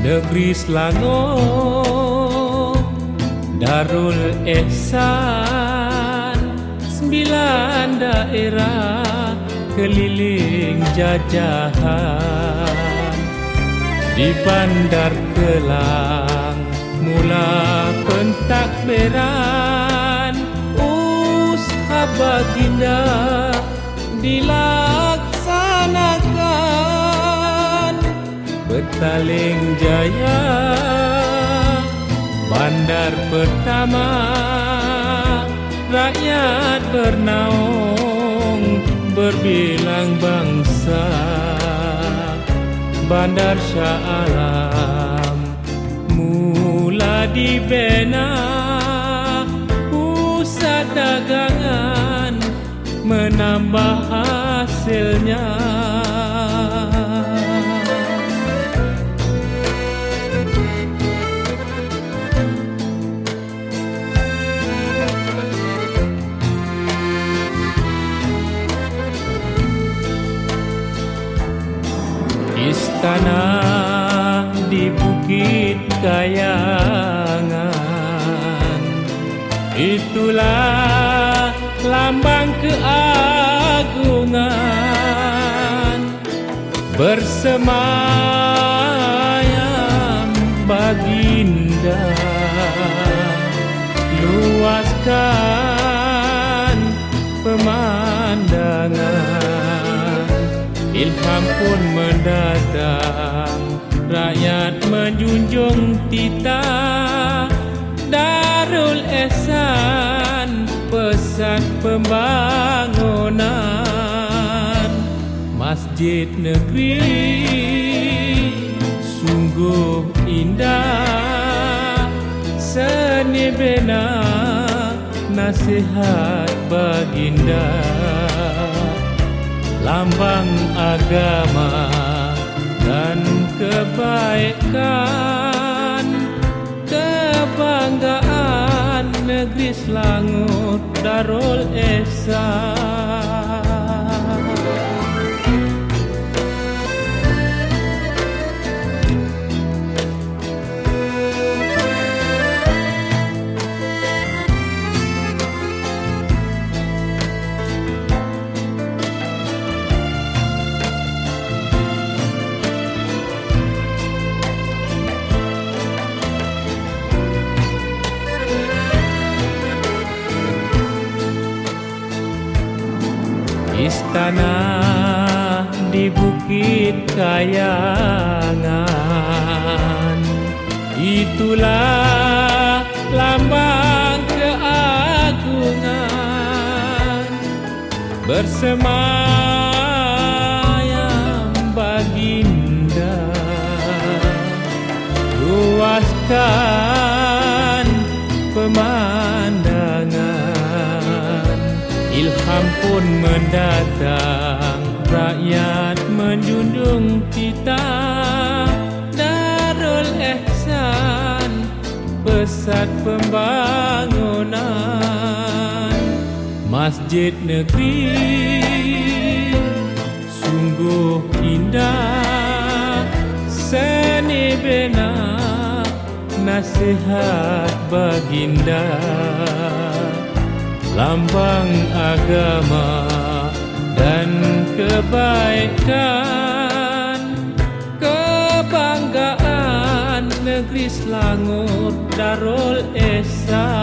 Negeri Selangor Darul Ehsan. Sembilan daerah keliling jajahan. Di Bandar Kelang Mula pentakbiran Usaha baginda dilaksanakan Betaling Jaya. Bandar pertama Rakyat bernaung Berbilang bangsa. Bandar Shah Alam Mula dibina Pusat dagangan Menambah hasilnya Istana di Bukit Kayangan. Itulah lambang keagungan Bersemayam baginda. Luaskan Ilham pun mendatang. Rakyat menjunjung tita. Darul Ehsan Pesat pembangunan. Masjid negeri Sungguh indah. Seni bina Nasihat baginda lambang agama dan kebaikan kebanggaan negeri Selangor Darul Ehsan Istana di Bukit Kayangan. Itulah lambang keagungan Bersemayam baginda. Luaskan Ilham pun mendatang Rakyat menjunjung kita. Darul Ehsan Pesat pembangunan. Masjid negeri Sungguh indah. Seni bina Nasihat baginda lambang agama dan kebaikan kebanggaan negeri Selangor Darul Ehsan